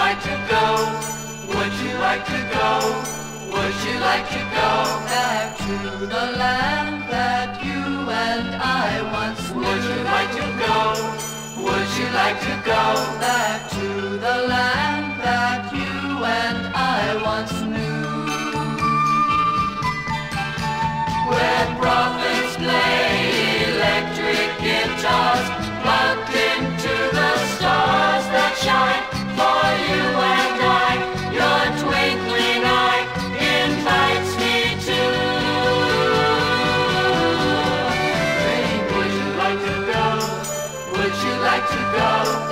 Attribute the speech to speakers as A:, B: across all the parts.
A: like to go? Would you like to go? Would you like to go back to the land that you and I once knew? Would you like to go? Would you like to you like to go?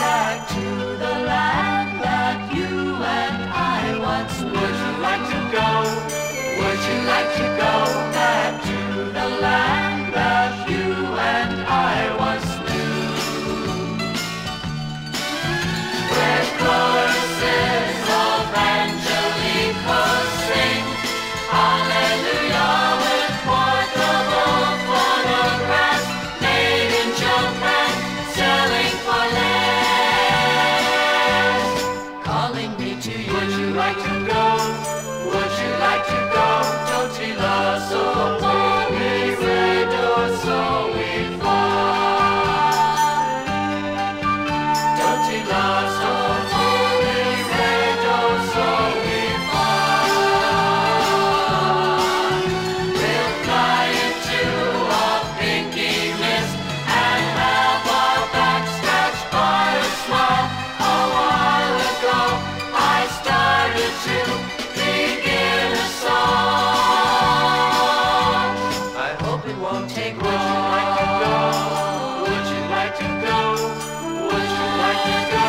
A: Would you like to go? Would you like to go?